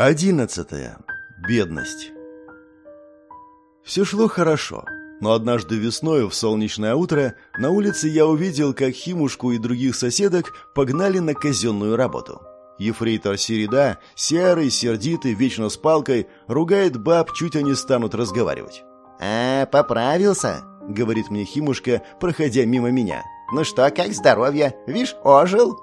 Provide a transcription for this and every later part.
Одиннадцатое. Бедность. Все шло хорошо, но однажды весною в солнечное утро на улице я увидел, как Химушку и других соседок погнали на казенную работу. Ефрейтор Середа, серый, сердитый, вечно с палкой, ругает баб, чуть они станут разговаривать. «А, поправился?» — говорит мне Химушка, проходя мимо меня. «Ну что, как здоровье? Вишь, ожил?»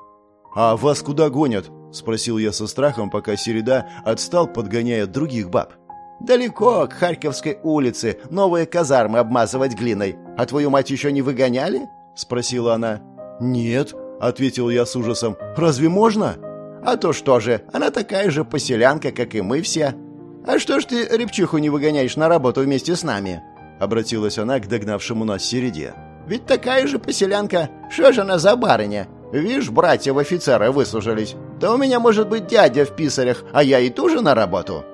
«А вас куда гонят?» — спросил я со страхом, пока Середа отстал, подгоняя других баб. «Далеко, к Харьковской улице, новые казармы обмазывать глиной. А твою мать еще не выгоняли?» — спросила она. «Нет», — ответил я с ужасом. «Разве можно?» «А то что же, она такая же поселянка, как и мы все. А что ж ты репчиху не выгоняешь на работу вместе с нами?» Обратилась она к догнавшему нас Середе. «Ведь такая же поселянка. Что же она за барыня? Вишь, братья в офицеры выслужились. Да у меня может быть дядя в писарях, а я и тоже на работу».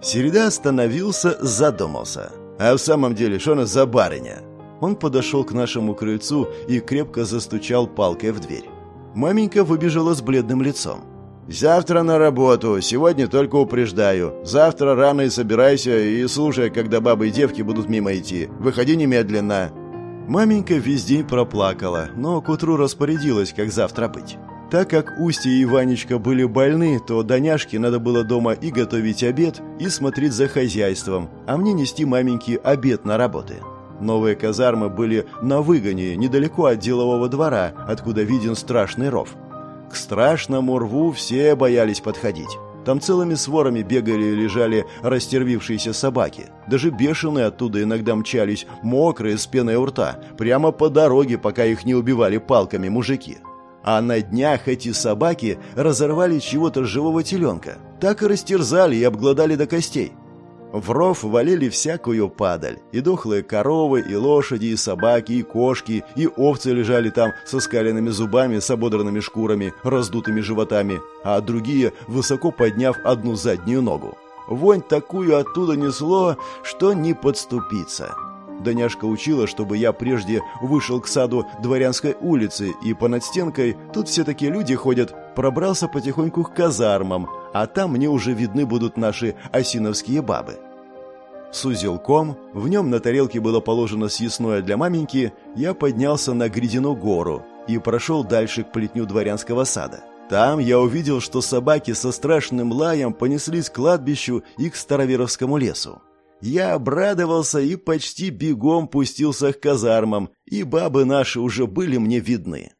Середа остановился, задумался. А в самом деле, что она за барыня? Он подошел к нашему крыльцу и крепко застучал палкой в дверь. Маменька выбежала с бледным лицом. «Завтра на работу, сегодня только упреждаю. Завтра рано и собирайся и слушай, когда бабы и девки будут мимо идти. Выходи немедленно». Маменька весь день проплакала, но к утру распорядилась, как завтра быть. Так как Устья и Иванечка были больны, то Доняшке надо было дома и готовить обед, и смотреть за хозяйством, а мне нести маменьке обед на работы. Новые казармы были на выгоне, недалеко от делового двора, откуда виден страшный ров. К страшному рву все боялись подходить. Там целыми сворами бегали и лежали растервившиеся собаки. Даже бешеные оттуда иногда мчались, мокрые, с пеной у рта, прямо по дороге, пока их не убивали палками мужики. А на днях эти собаки разорвали чего-то живого теленка. Так и растерзали и обглодали до костей. В ров валили всякую падаль. И дохлые коровы, и лошади, и собаки, и кошки, и овцы лежали там со скаленными зубами, с ободранными шкурами, раздутыми животами, а другие высоко подняв одну заднюю ногу. Вонь такую оттуда несло, что не подступиться. Доняшка учила, чтобы я прежде вышел к саду Дворянской улицы и по над стенкой, тут все такие люди ходят, пробрался потихоньку к казармам, а там мне уже видны будут наши осиновские бабы. С узелком, в нем на тарелке было положено съестное для маменьки, я поднялся на Гридину гору и прошел дальше к плетню дворянского сада. Там я увидел, что собаки со страшным лаем понеслись к кладбищу и к Староверовскому лесу. Я обрадовался и почти бегом пустился к казармам, и бабы наши уже были мне видны.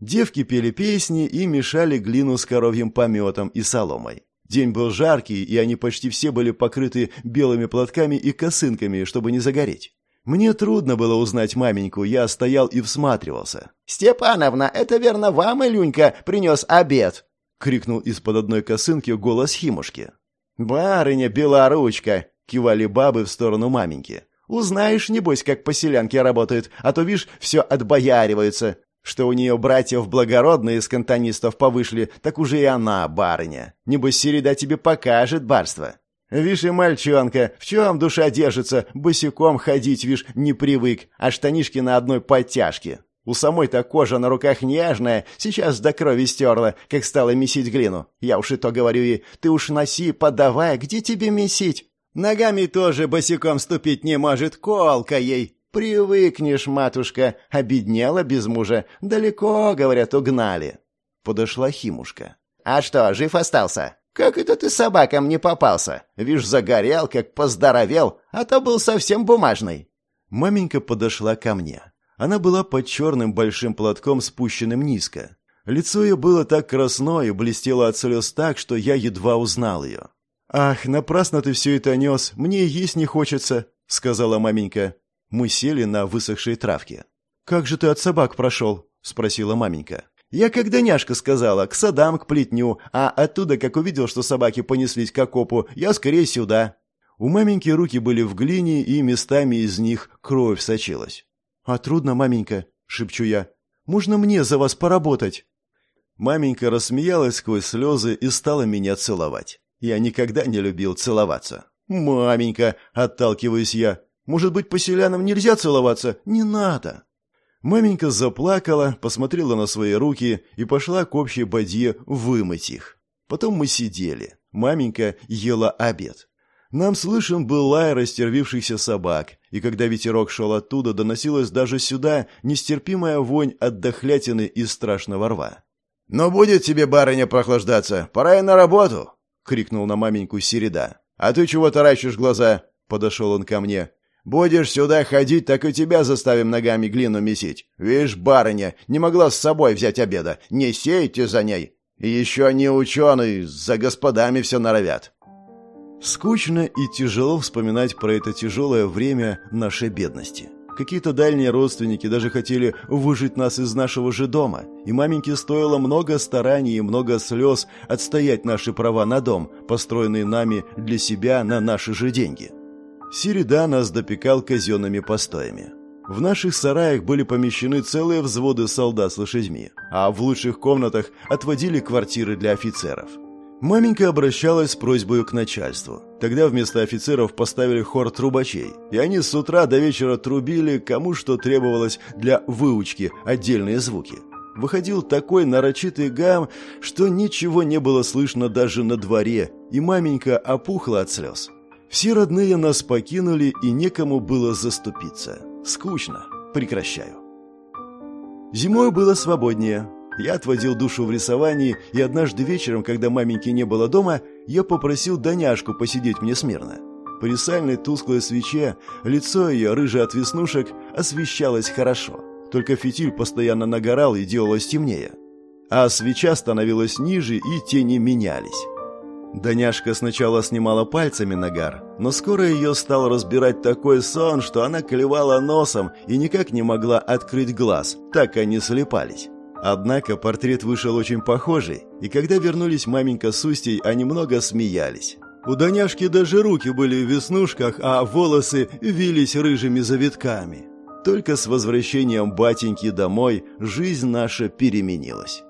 Девки пели песни и мешали глину с коровьим пометом и соломой. День был жаркий, и они почти все были покрыты белыми платками и косынками, чтобы не загореть. Мне трудно было узнать маменьку, я стоял и всматривался. «Степановна, это верно вам, Илюнька, принес обед?» — крикнул из-под одной косынки голос Химушки. «Барыня белоручка!» — кивали бабы в сторону маменьки. «Узнаешь, небось, как поселянки работают, а то, видишь, все отбояриваются что у нее братьев благородные из кантонистов повышли, так уже и она барыня. Небось, Середа тебе покажет барство. Вишь и мальчонка, в чем душа держится, босиком ходить, вишь, не привык, а штанишки на одной подтяжке. У самой-то кожа на руках нежная, сейчас до крови стерла, как стала месить глину. Я уж и то говорю ей, ты уж носи, подавай, где тебе месить? Ногами тоже босиком ступить не может, колка ей. «Привыкнешь, матушка, обеднела без мужа. Далеко, говорят, угнали». Подошла Химушка. «А что, жив остался? Как это ты собакам не попался? Вишь, загорел, как поздоровел, а то был совсем бумажный». Маменька подошла ко мне. Она была под черным большим платком, спущенным низко. Лицо ее было так красно и блестело от слез так, что я едва узнал ее. «Ах, напрасно ты все это нес, мне есть не хочется», — сказала маменька. Мы сели на высохшей травке. «Как же ты от собак прошел?» — спросила маменька. «Я как няшка сказала, к садам, к плетню, а оттуда, как увидел, что собаки понеслись к окопу, я скорее сюда». У маменьки руки были в глине, и местами из них кровь сочилась. «А трудно, маменька», — шепчу я. «Можно мне за вас поработать?» Маменька рассмеялась сквозь слезы и стала меня целовать. Я никогда не любил целоваться. «Маменька!» — отталкиваюсь я. Может быть, по селянам нельзя целоваться? Не надо!» Маменька заплакала, посмотрела на свои руки и пошла к общей бадье вымыть их. Потом мы сидели. Маменька ела обед. Нам слышен был лай растервившихся собак, и когда ветерок шел оттуда, доносилась даже сюда нестерпимая вонь от дохлятины из страшного рва. «Но будет тебе, барыня, прохлаждаться, пора и на работу!» — крикнул на маменьку Середа. «А ты чего таращишь глаза?» — подошел он ко мне. «Будешь сюда ходить, так и тебя заставим ногами глину месить. Видишь, барыня, не могла с собой взять обеда. Не сейте за ней. И еще они ученые, за господами все норовят». Скучно и тяжело вспоминать про это тяжелое время нашей бедности. Какие-то дальние родственники даже хотели выжить нас из нашего же дома, и маменьке стоило много стараний и много слез отстоять наши права на дом, построенный нами для себя на наши же деньги. Сирида нас допекал казенными постоями. В наших сараях были помещены целые взводы солдат с лошадьми, а в лучших комнатах отводили квартиры для офицеров – Маменька обращалась с просьбой к начальству. Тогда вместо офицеров поставили хор трубачей, и они с утра до вечера трубили, кому что требовалось для выучки отдельные звуки. Выходил такой нарочитый гам, что ничего не было слышно даже на дворе, и маменька опухла от слез. Все родные нас покинули, и некому было заступиться. Скучно. Прекращаю. Зимой было свободнее. Я отводил душу в рисовании, и однажды вечером, когда маменьки не было дома, я попросил Даняшку посидеть мне смирно. При сальной тусклой свече лицо ее, рыжее от веснушек, освещалось хорошо. Только фитиль постоянно нагорал и делалось темнее. А свеча становилась ниже, и тени менялись. Даняшка сначала снимала пальцами нагар, но скоро ее стал разбирать такой сон, что она клевала носом и никак не могла открыть глаз, так они слепались. Однако портрет вышел очень похожий, и когда вернулись маменька с Устей, они много смеялись. У Даняшки даже руки были в веснушках, а волосы вились рыжими завитками. Только с возвращением батеньки домой жизнь наша переменилась.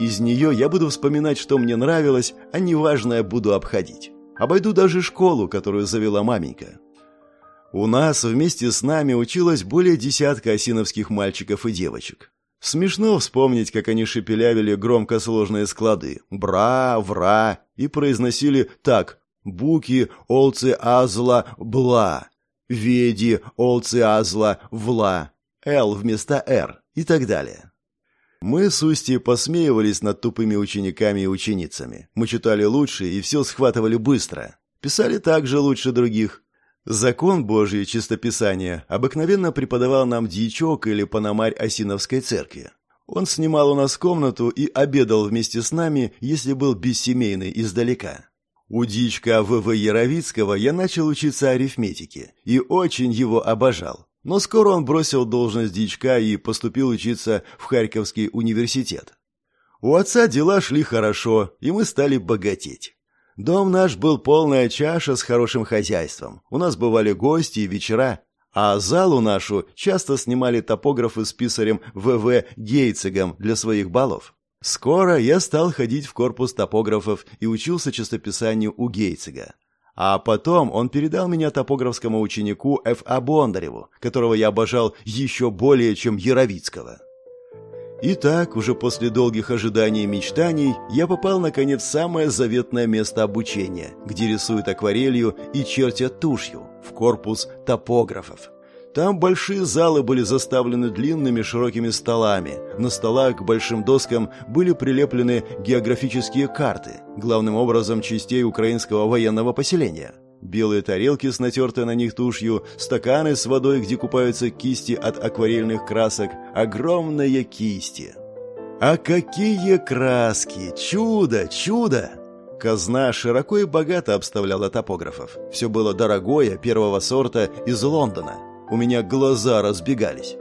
Из нее я буду вспоминать, что мне нравилось, а неважное буду обходить. Обойду даже школу, которую завела маменька. У нас вместе с нами училось более десятка осиновских мальчиков и девочек. Смешно вспомнить, как они шепелявили громко сложные склады «бра», «вра» и произносили так «буки», «олцы», «азла», «бла», «веди», «олцы», «азла», «вла», «л» вместо «р» и так далее. Мы с Устьей посмеивались над тупыми учениками и ученицами. Мы читали лучше и все схватывали быстро. Писали также лучше других. Закон Божий чистописания обыкновенно преподавал нам дьячок или пономарь Осиновской церкви. Он снимал у нас комнату и обедал вместе с нами, если был бессемейный издалека. У дичка В.В. Яровицкого я начал учиться арифметике и очень его обожал. Но скоро он бросил должность дичка и поступил учиться в Харьковский университет. У отца дела шли хорошо, и мы стали богатеть. Дом наш был полная чаша с хорошим хозяйством. У нас бывали гости и вечера, а залу нашу часто снимали топографы с писарем В.В. Гейцегом для своих балов. Скоро я стал ходить в корпус топографов и учился чистописанию у Гейцега. А потом он передал меня топографскому ученику Ф.А. Бондареву, которого я обожал еще более, чем Яровицкого. И так, уже после долгих ожиданий и мечтаний, я попал, наконец, в самое заветное место обучения, где рисуют акварелью и чертят тушью, в корпус топографов. Там большие залы были заставлены длинными широкими столами. На столах к большим доскам были прилеплены географические карты, главным образом частей украинского военного поселения – Белые тарелки с натертой на них тушью, стаканы с водой, где купаются кисти от акварельных красок, огромные кисти. А какие краски! Чудо, чудо! Казна широко и богато обставляла топографов. Все было дорогое, первого сорта, из Лондона. У меня глаза разбегались.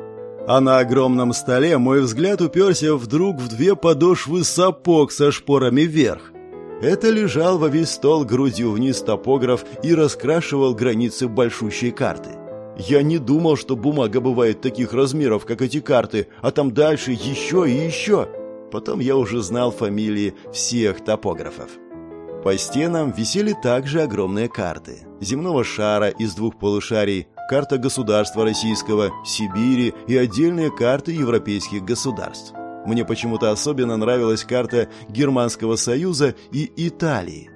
А на огромном столе мой взгляд уперся вдруг в две подошвы сапог со шпорами вверх. Это лежал во весь стол грудью вниз топограф и раскрашивал границы большущей карты. Я не думал, что бумага бывает таких размеров, как эти карты, а там дальше еще и еще. Потом я уже знал фамилии всех топографов. По стенам висели также огромные карты. Земного шара из двух полушарий, карта государства российского, Сибири и отдельные карты европейских государств. Мне почему-то особенно нравилась карта Германского Союза и Италии.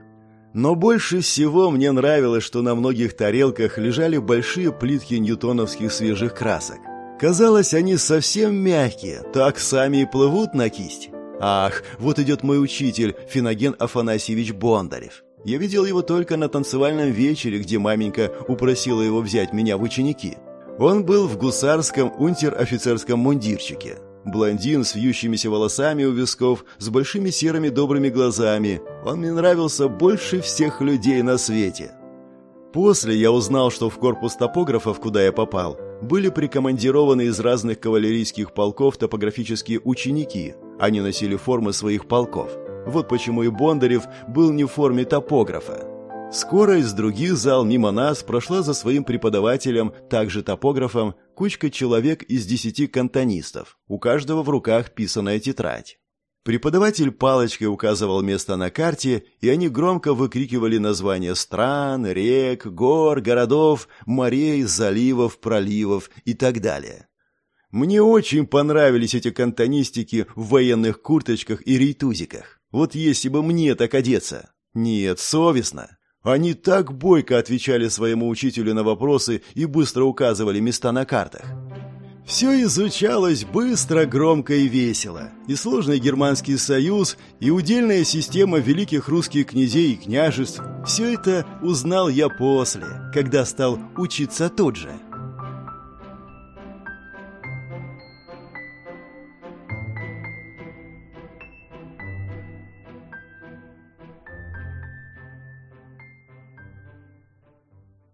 Но больше всего мне нравилось, что на многих тарелках лежали большие плитки ньютоновских свежих красок. Казалось, они совсем мягкие, так сами и плывут на кисть. Ах, вот идет мой учитель, Финоген Афанасьевич Бондарев. Я видел его только на танцевальном вечере, где маменька упросила его взять меня в ученики. Он был в гусарском унтер-офицерском мундирчике. Блондин с вьющимися волосами у висков, с большими серыми добрыми глазами. Он мне нравился больше всех людей на свете. После я узнал, что в корпус топографов, куда я попал, были прикомандированы из разных кавалерийских полков топографические ученики. Они носили формы своих полков. Вот почему и Бондарев был не в форме топографа. Скоро из других зал мимо нас прошла за своим преподавателем, также топографом, кучка человек из десяти кантонистов, у каждого в руках писаная тетрадь. Преподаватель палочкой указывал место на карте, и они громко выкрикивали названия стран, рек, гор, городов, морей, заливов, проливов и так далее. Мне очень понравились эти кантонистики в военных курточках и рейтузиках. Вот если бы мне так одеться. Нет, совестно. Они так бойко отвечали своему учителю на вопросы и быстро указывали места на картах. Все изучалось быстро, громко и весело. И сложный германский союз, и удельная система великих русских князей и княжеств. Все это узнал я после, когда стал учиться тут же.